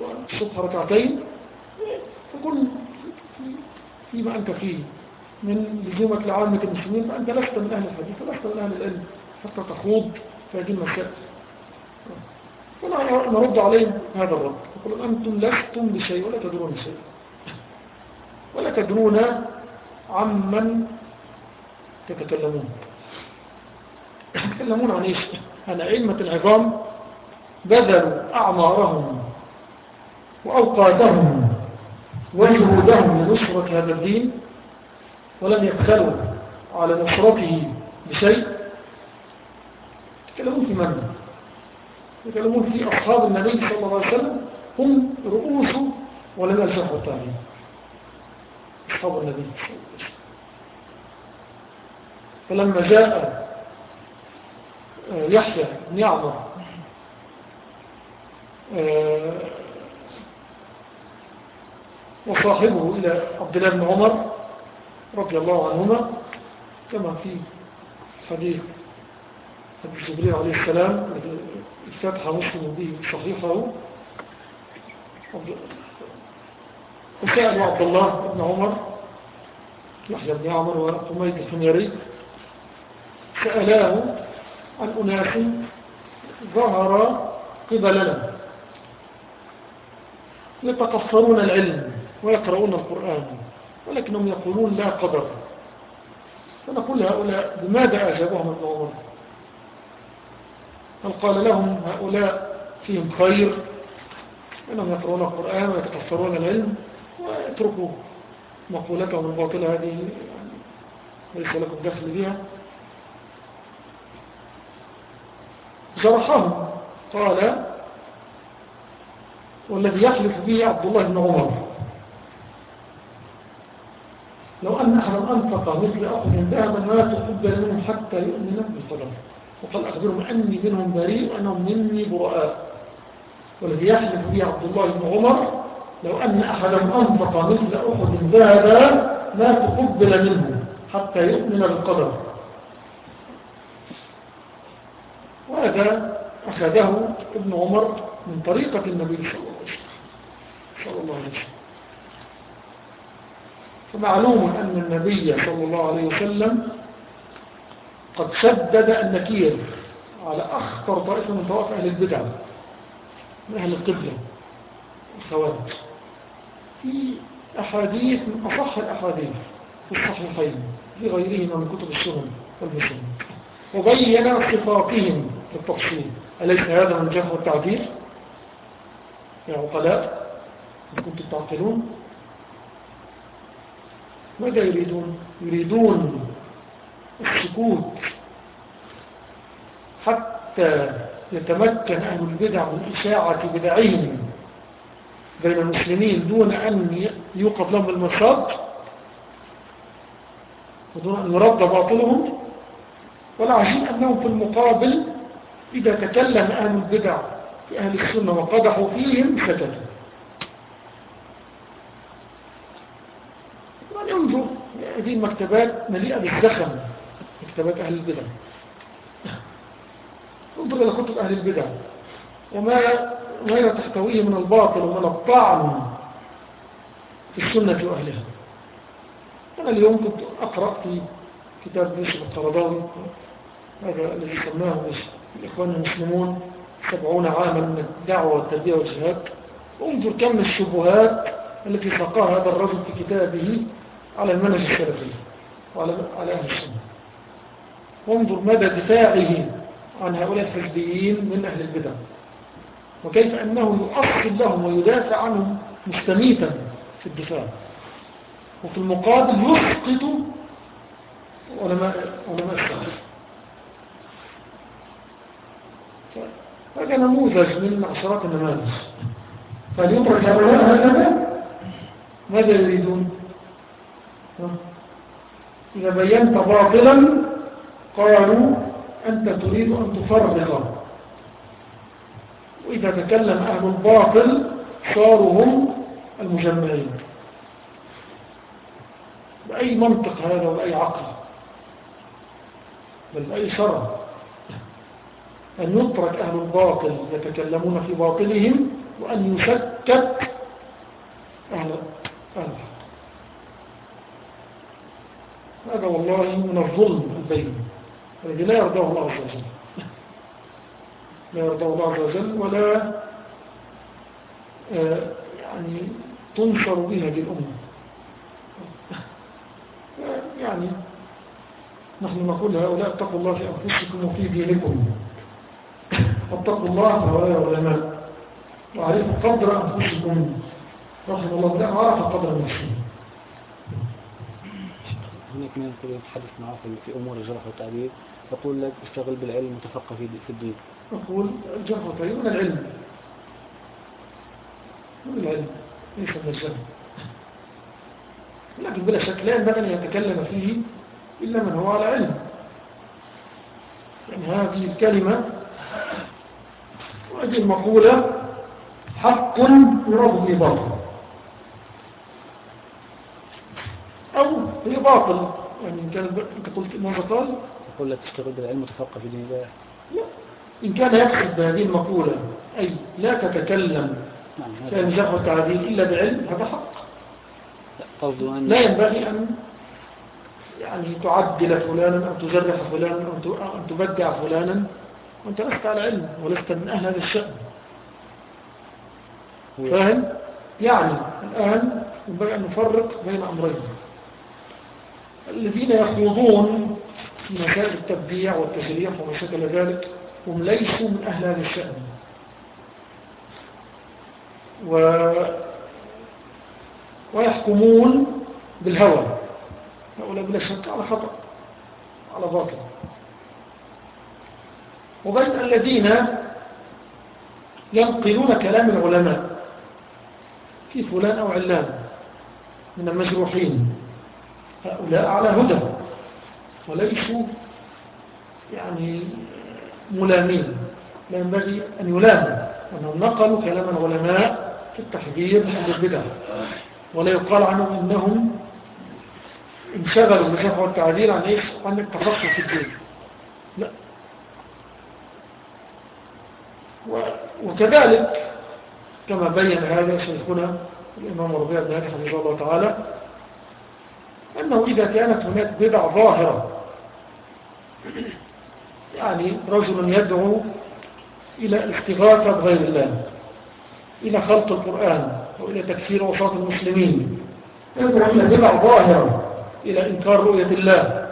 والصبح ركعتين فكن فيما أنت فيه من لزومك لعامة المسلمين فأنت لست من أهل الحديث ولست من أهل العلم حتى تخوض في هذه المسائل فنرد عليهم هذا الرد. نقول أنتم لستم بشيء ولا تدرون شيء. ولا تدرون عمن تتكلمون. يتكلمون عن إيش؟ عن علمة العظام بذلوا أعمارهم وأوقاتهم وجهودهم لنصرة هذا الدين ولم يبخلوا على نصرته بشيء. يتكلمون في من؟ يتكلمون في أصحاب النبي صلى الله عليه وسلم. هم رؤوس ولم يلزموا التعليم. أصحاب النبي صلى الله عليه وسلم. فلما جاء يحيى بن يعمر وصاحبه إلى عبد الله بن عمر رضي الله عنهما كما في حديث حديث جبريل عليه السلام افتتح مسلم به صحيحه وسألوا عبد الله بن عمر يحيى بن عمر وحميد الحميري سألاه عن أناس ظهر قبلنا. يتقصرون العلم ويقرؤون القرآن ولكنهم يقولون لا قدر. فنقول لهؤلاء بماذا ابن عمر هل قال لهم هؤلاء فيهم خير؟ أنهم يقرؤون القرآن ويتكفرون العلم ويتركوا مقولتهم الباطلة هذه ليس لكم دخل بها. جرحهم. قال والذي يحلف به عبد الله بن عمر. لو أن أحدا أنفق مثل أخذ ذهبا ما تقبل منهم حتى يؤمن بالقدر. وقال أخبرهم أني منهم بريء وأنهم مني براء. والذي يحلف به عبد الله بن عمر لو أن أحدا أنفق مثل أخذ ذهبا ما تقبل منه حتى يؤمن بالقدر. وهذا أخذه ابن عمر من طريقة النبي صلى الله صلى الله عليه وسلم. فمعلوم أن النبي صلى الله عليه وسلم قد شدد النكير على أخطر طائفة من طوائف أهل البدع من أهل القبلة الخوارج في أحاديث من أصح الأحاديث في الصحيحين في غيرهما من كتب السنن والمسلم وبين صفاتهم بالتفصيل أليس هذا من جهة والتعبير يا عقلاء؟ إن كنتم تعقلون ماذا يريدون؟ يريدون السكوت. حتى يتمكن أهل البدع من إشاعة بدعهم بين المسلمين دون أن يوقف لهم المرصاد ودون أن يرد باطلهم. والعجيب أنهم في المقابل إذا تكلم أهل البدع في أهل السنة وقدحوا فيهم سكتوا انظر هذه المكتبات مليئة بالزخم مكتبات أهل البدع. انظر إلى كتب أهل البدع. وما ما تحتويه من الباطل ومن الطعن في السنة وأهلها. أنا اليوم كنت أقرأ في كتاب يوسف القرضاوي. هذا الذي سماه الإخوان المسلمون سبعون عاما من الدعوة والتربية والجهاد. وانظر كم الشبهات التي سقاها هذا الرجل في كتابه على المنهج السلفي وعلى على أهل السنة. وانظر مدى دفاعه عن هؤلاء الحزبيين من أهل البدع وكيف أنه يؤصل لهم ويدافع عنهم مستميتا في الدفاع. وفي المقابل يسقط علماء علماء السلف هذا نموذج من عشرات النماذج. فليترك هؤلاء هكذا ماذا يريدون؟ إذا بينت باطلا قالوا أنت تريد أن تفرق وإذا تكلم أهل الباطل صاروا هم المجمعين. بأي منطق هذا وبأي عقل؟ بل بأي شرع؟ أن يترك أهل الباطل يتكلمون في باطلهم وأن يشكك أهل الحق هذا والله من الظلم البين. الذي لا يرضاه الله عز وجل. لا يرضاه الله عز وجل ولا آه، يعني تنشر بها هذه الأمة. يعني نحن نقول هؤلاء اتقوا الله في أنفسكم وفي دينكم. اتقوا الله هؤلاء العلماء. وعرفوا قدر أنفسكم. رحمه الله. تعالى وعرف قدر المسلمين هناك من يقول يتحدث معه في أمور الجرح والتعديل يقول لك اشتغل بالعلم وتفقه في الدين. أقول الجرح والتعديل من العلم. من العلم. ليس من الجرح. لكن بلا شك لا ينبغي أن يتكلم فيه إلا من هو على علم. يعني هذه الكلمة وهذه المقولة حق به باطل أو هي باطل. يعني إن كان أنت قلت ماذا قال يقول لك تشتغل بالعلم وتفقه في دين الله لا. إن كان يقصد بهذه المقولة أي لا تتكلم نعم في النجاح والتعديل إلا بعلم هذا حق. أن لا ينبغي أن يعني تعدل فلانا أو تجرح فلانا أو أن تبدع فلانا. وأنت لست على علم ولست من أهل هذا الشأن. فاهم؟ يعني الآن ينبغي أن نفرق بين أمرين. الذين يخوضون في مسائل التبديع والتشريح وما شكل ذلك هم ليسوا من أهل هذا الشأن. و... ويحكمون بالهوى. هؤلاء بلا شك على خطأ على باطل. وبين الذين ينقلون كلام العلماء في فلان أو علان من المجروحين. هؤلاء على هدى وليسوا يعني ملامين لا ينبغي أن يلاموا أنهم نقلوا كلام العلماء في التحذير من البدع. ولا يقال عنهم أنهم انشغلوا بالشرح والتعديل عن إيش؟ عن التفقه في الدين. لا. وكذلك كما بين هذا شيخنا الإمام ربيع بن هادي حفظه الله تعالى أنه إذا كانت هناك بدع ظاهرة. يعني رجل يدعو إلى الاستغاثة بغير الله إلى خلق القرآن وإلى تكفير وسط المسلمين. يدعو إلى بدع ظاهرة إلى إنكار رؤية الله.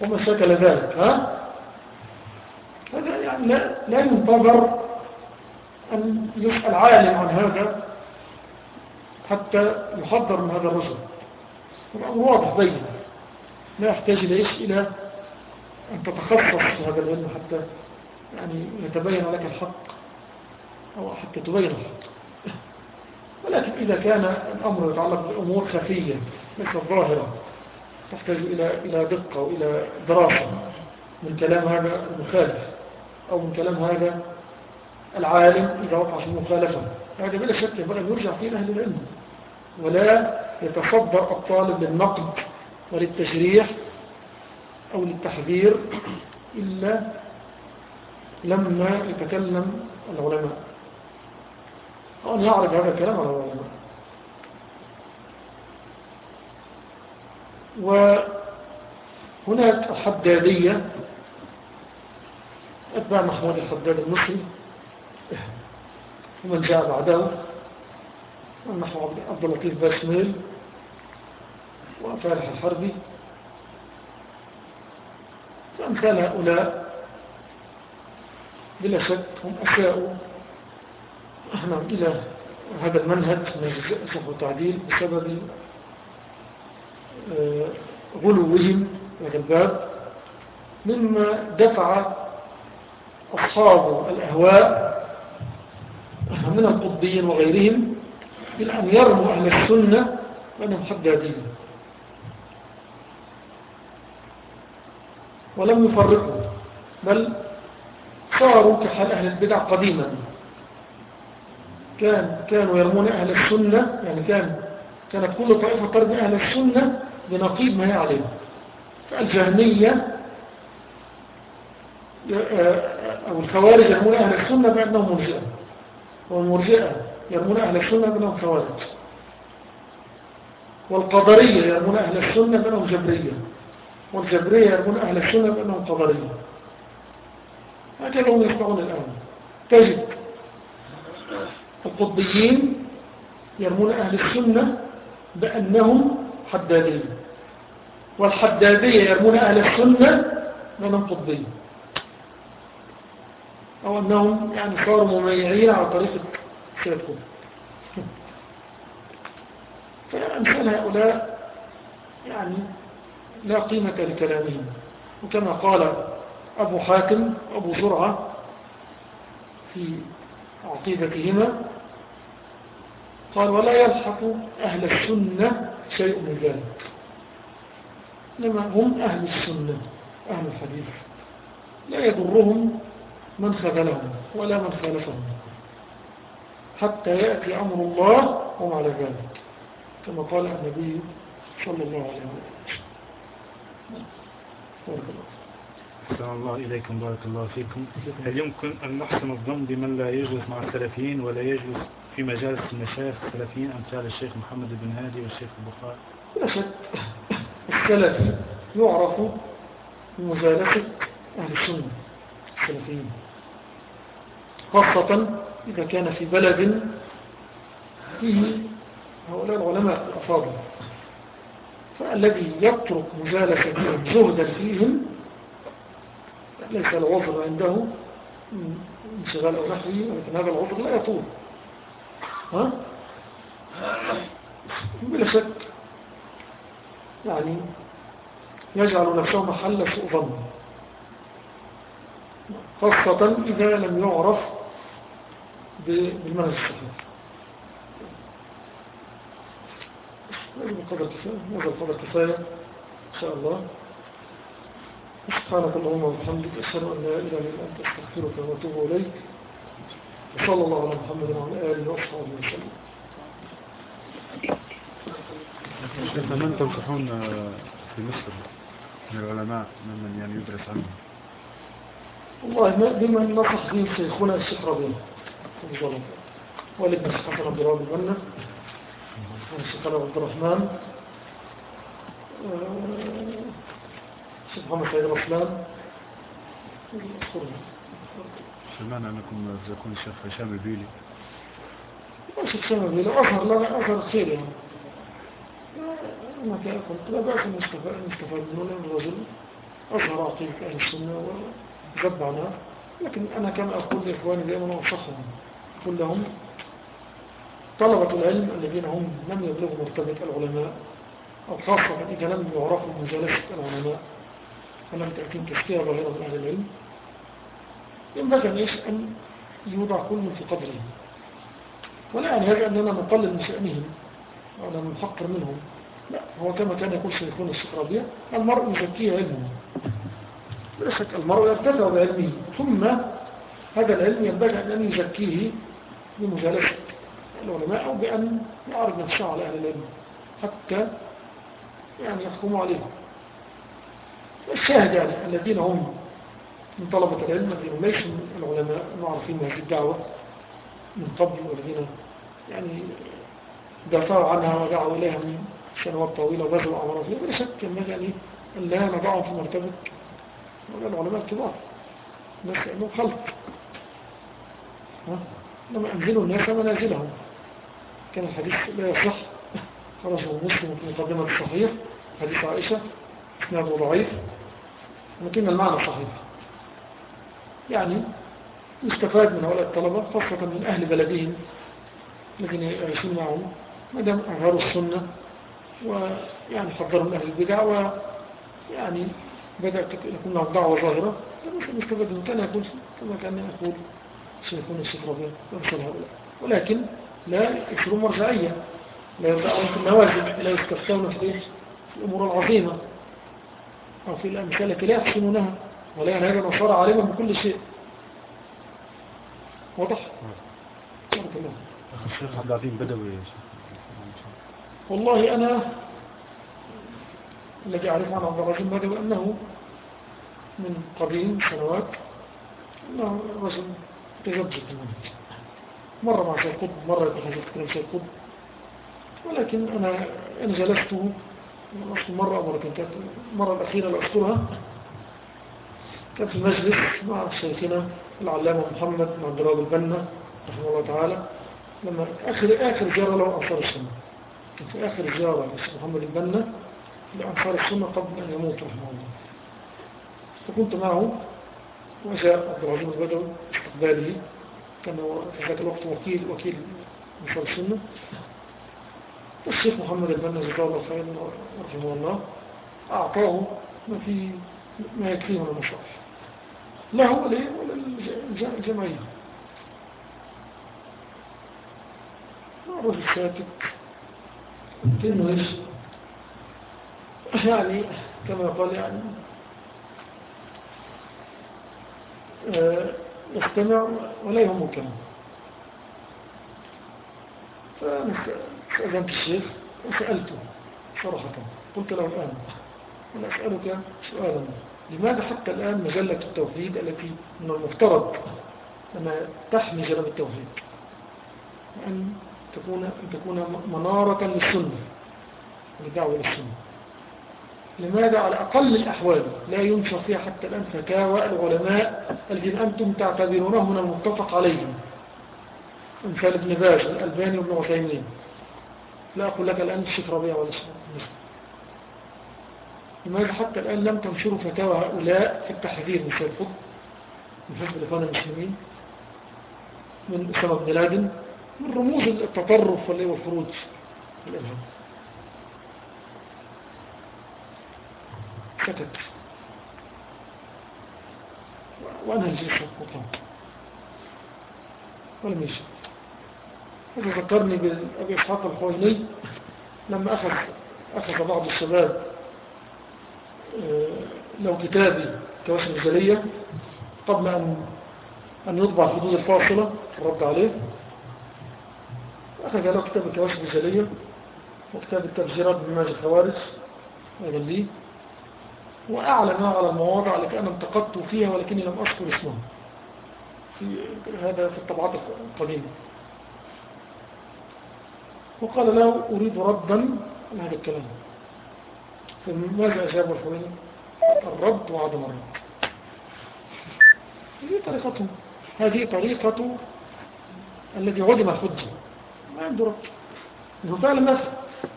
وما شكل ذلك ها؟ هذا يعني لا, لا ينتظر أن يسأل عالم عن هذا حتى يحضر من هذا الرجل. الأمر واضح بين لا يحتاج إلى إيش؟ إلى أن تتخصص في هذا العلم حتى يعني يتبين لك الحق أو حتى تبين الحق. ولكن إذا كان الأمر يتعلق بأمور خفية ليست ظاهرة تحتاج إلى إلى دقة وإلى دراسة من كلام هذا المخالف أو من كلام هذا العالم إذا وقع في المخالفة هذا بلا شك ينبغي أن يرجع فيه أهل العلم. ولا يتصدر الطالب للنقد وللتشريح أو للتحذير إلا لما يتكلم العلماء. أو أن يعرض هذا الكلام على العلماء. وهناك الحدادية. أتباع محمود الحداد المصري. ومن جاء بعده ونحو عبد اللطيف باسميل وفالح الحربي فأمثال هؤلاء بلا شك هم أساءوا نعم إلى هذا المنهج من الصح والتعديل بسبب آه، غلوهم هذا الباب مما دفع أصحاب الأهواء من القطبيين وغيرهم إلى أن يرموا أهل السنة بأنهم حدادين. ولم يفرقوا بل صاروا كحال أهل البدع قديما. كان كانوا يرمون أهل السنة يعني كان كانت كل طائفة ترمي أهل السنة بنقيض ما هي عليه فالجهمية أو الخوارج يرمون أهل السنة بأنهم مرجئة. والمرجئة يرمون أهل السنة بأنهم خوارج. والقدرية يرمون أهل السنة بأنهم جبرية. والجبرية يرمون أهل السنة بأنهم قدرية هكذا هم يسمعون الآن. تجد القطبيين يرمون أهل السنة بأنهم حدادين. والحدادية يرمون أهل السنة بأنهم قطبيين. أو أنهم يعني صاروا مميعين على طريقة قطب فأمثال هؤلاء يعني لا قيمة لكلامهم وكما قال أبو حاتم وأبو زرعة في عقيدتهما قال ولا يلحق أهل السنة شيء من ذلك. إنما هم أهل السنة أهل الحديث. لا يضرهم من خذلهم ولا من خالفهم حتى يأتي أمر الله وهم على ذلك كما قال النبي صلى الله عليه وسلم. أحسن الله إليكم بارك الله فيكم. هل يمكن أن نحسن الظن بمن لا يجلس مع السلفيين ولا يجلس في مجالس المشايخ السلفيين أمثال الشيخ محمد بن هادي والشيخ البخاري؟ لا شك السلفي يعرف بمجالسة أهل السنة السلفيين خاصة إذا كان في بلد فيه هؤلاء العلماء الأفاضل. فالذي يترك مجالستهم زهدا فيهم ليس العذر عنده انشغال أو نحوه ولكن هذا العذر لا يطول. ها؟ بلا شك. يعني يجعل نفسه محل سوء ظن. خاصة إذا لم يعرف بالمنهج الصحيح. القدر كفاية هذا القدر كفاية إن شاء الله. سبحانك اللهم وبحمدك أشهد أن لا إله إلا أنت أستغفرك وأتوب إليك. وصلى الله على محمد وعلى آله وصحبه وسلم. من تنصحون في مصر من العلماء ممن يعني يدرس عنهم والله ما بمن نصح به شيخنا الشيخ ربيع والابن الشيخ حسن عبد الرحمن الشيخ عبد الرحمن. آه، الشيخ محمد سيد الرسلان سمعنا أنكم تزكون الشيخ هشام البيلي. الشيخ هشام البيلي. أظهر لنا أظهر خير يعني. أنا كما قلت لا بأس نستفاد منه لأن الرجل. أظهر عقيدة أهل السنة وزب عنها لكن أنا كما أقول لإخواني دائما أنصحهم أقول لهم طلبة العلم الذين هم لم يبلغوا مرتبة العلماء أو خاصة إذا لم يعرفوا مجالسة العلماء ولم تأتين تشكية ظاهرة من أهل العلم ينبغي أن يوضع كل في قدره. ولا يعني هذا أننا نقلل من شأنهم ولا نحقر منهم. لا هو كما كان يقول شيخون ربيع المرء يزكيه علمه. بلا شك المرء يرتفع بعلمه ثم هذا العلم ينبغي أن يزكيه بمجالسة العلماء بأن يعرض نفسه على أهل العلم حتى يعني يحكموا عليهم. الشاهد يعني الذين هم من طلبة العلم الذين ليسوا من العلماء المعرفين بهذه الدعوة من قبل والذين يعني دافعوا عنها ودعوا إليها من سنوات طويلة وبذلوا أعمارا فيها بلا شك ينبغي يعني أن لا نضعهم في مرتبة العلماء الكبار. الناس كأنه خلق. لما أنزلوا الناس منازلهم. كان الحديث لا يصح. خرجه مسلم في مقدمة الصحيح حديث عائشة. اسناده ضعيف. لكن المعنى صحيح. يعني يستفاد من هؤلاء الطلبة خاصة من أهل بلدهم الذين يعيشون معهم. ما دام أظهروا السنة ويعني حضروا من أهل البدع ويعني بدأت يكون لهم دعوة ظاهرة يستفاد من كان يقول كما كان يقول شيخون الشيخ ربيع ومثل هؤلاء. ولكن لا يكسروا مرجعية لا يرجعون في النوازل لا يستفتون في الأمور العظيمة. أو في الأمثال التي لا يحسنونها ولا يعني هذا نصارى عليهم بكل شيء. واضح؟ بارك الله الشيخ عبد العظيم بدوي والله أنا الذي أعرف عن عبد العظيم بدوي أنه من قديم سنوات أنه رجل تجبجب المنهج مرة مع سيد قطب مرة يتحدث كلام سيد قطب ولكن أنا أنا جلسته مرة أو مرتين كانت المرة الأخيرة اللي أذكرها كان في المجلس مع شيخنا العلامة محمد بن عبد الله البنا رحمه الله تعالى. لما آخر آخر زيارة له أنصار السنة. كان في آخر زيارة محمد البنا لأنصار السنة قبل أن يموت رحمه الله. فكنت معه وجاء عبد العظيم البدوي استقبالي. كان في ذاك الوقت وكيل وكيل أنصار السنة. والشيخ محمد البنا جزاه الله خيرا رحمه الله. أعطاه ما في ما يكفيه من هو ليه ولا الجمعية. الرجل ساكت كأنه يعني كما يقال يعني آه، يستمع ولا يهمه كلام فأذنت الشيخ وسألته صراحة قلت له الآن أنا أسألك سؤالا لماذا حتى الآن مجلة التوحيد التي من المفترض أنها تحمي جنب التوحيد؟ وأن تكون, أن تكون منارة للسنة لدعوة للسنة. لماذا على أقل الأحوال لا ينشر فيها حتى الآن فتاوى العلماء الذين أنتم تعتبرونهم من المتفق عليهم. أمثال ابن باز الألباني وابن عثيمين. لا أقول لك الآن الشيخ ربيع ولا لماذا حتى الآن لم تنشروا فتاوى هؤلاء في التحذير سيد من حزب الإخوان المسلمين. من أسامة بن لادن. من رموز التطرف والخروج والإرهاب سكت وأنا الجلسة مطلق ولم يشهد هذا ذكرني بأبي إسحاق الحويني لما أخذ أخذ بعض الشباب آه، لو كتابي كواسم الجلية قبل أن أن يطبع حدود الفاصلة الرد عليه. أخذ له كتاب الكواسم الجلية وكتاب التفجيرات بمناج الخوارج أيضا لي. وأعلن على المواضع التي أنا انتقدت فيها ولكني لم أذكر اسمها. في هذا في الطبعات القديمة. وقال له أريد ردا هذا الكلام. فماذا أجاب الخويني الرد وعدم الرد. هذه طريقتهم هذه طريقة الذي عدم الحجة ما عنده رد. إنه فعلا نفسه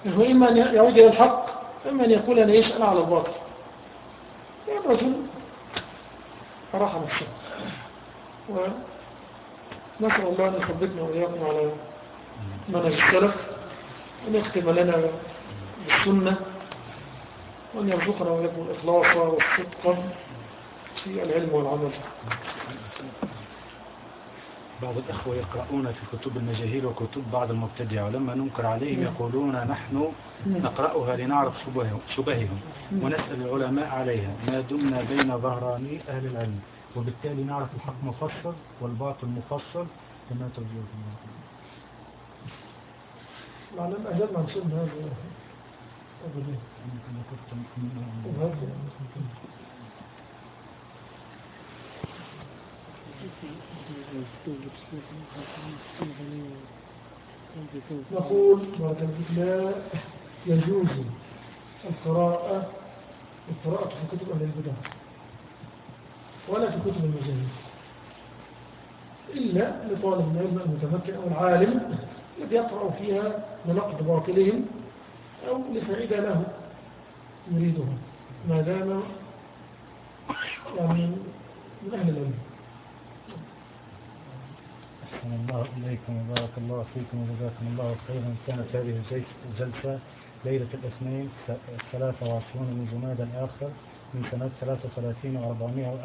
إنه إما أن يعود إلى الحق إما أن يقول أنا يسأل على الباطل. الرجل أراح نفسه ونسأل الله أن يثبتنا وإياكم على منهج السلف وأن يختم لنا بالسنة وأن يرزقنا وإياكم الإخلاص والصدق في العلم والعمل. بعض الأخوة يقرؤون في كتب المجاهيل وكتب بعض المبتدعة ولما ننكر عليهم يقولون نحن نقرأها لنعرف شبههم, شبههم ونسأل العلماء عليها. ما دمنا بين ظهراني أهل العلم وبالتالي نعرف الحق مفصل والباطل مفصل. كما ترجو معلم أجل ما نسلنا هذا. أبدا نقول مرة لا يجوز القراءة القراءة في كتب أهل البدع ولا في كتب المجاهد. إلا لطالب العلم المتمكن أو العالم الذي يقرأ فيها لنقد باطلهم أو لفائدة له يريدها. ما دام يعني من أهل العلم. أحسن الله إليكم وبارك الله فيكم وجزاكم الله خيرا. كانت هذه الجلسة ليلة الاثنين 23 من جماد الآخر من سنة 33 و400